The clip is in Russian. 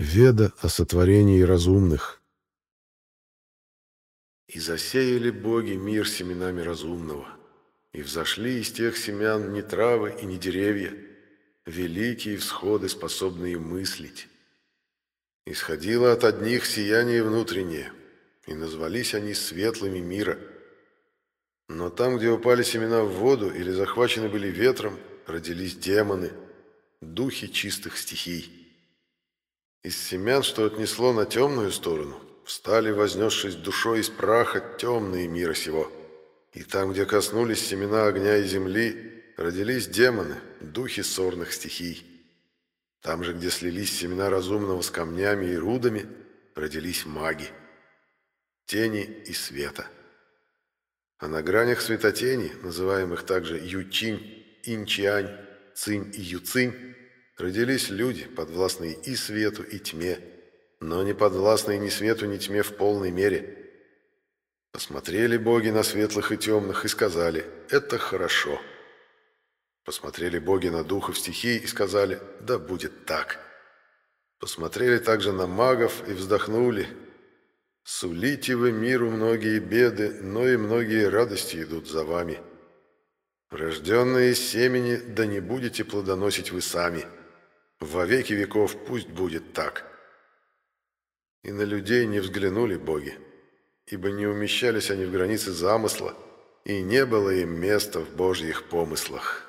Веда о сотворении разумных. И засеяли боги мир семенами разумного, и взошли из тех семян не травы и не деревья, великие всходы, способные мыслить. Исходило от одних сияние внутреннее, и назвались они светлыми мира. Но там, где упали семена в воду или захвачены были ветром, родились демоны, духи чистых стихий. Из семян, что отнесло на темную сторону, встали, вознесшись душой из праха, темные мира сего. И там, где коснулись семена огня и земли, родились демоны, духи сорных стихий. Там же, где слились семена разумного с камнями и рудами, родились маги, тени и света. А на гранях светотени, называемых также Ючинь, Инчиань, Цинь и Юцинь, родились люди, подвластные и свету, и тьме, но не подвластные ни свету, ни тьме в полной мере. Посмотрели боги на светлых и темных и сказали «это хорошо». Посмотрели боги на духов стихий и сказали «да будет так». Посмотрели также на магов и вздохнули «сулите вы миру многие беды, но и многие радости идут за вами». Рожденные из семени, да не будете плодоносить вы сами. Во веки веков пусть будет так. И на людей не взглянули боги, ибо не умещались они в границы замысла, и не было им места в божьих помыслах».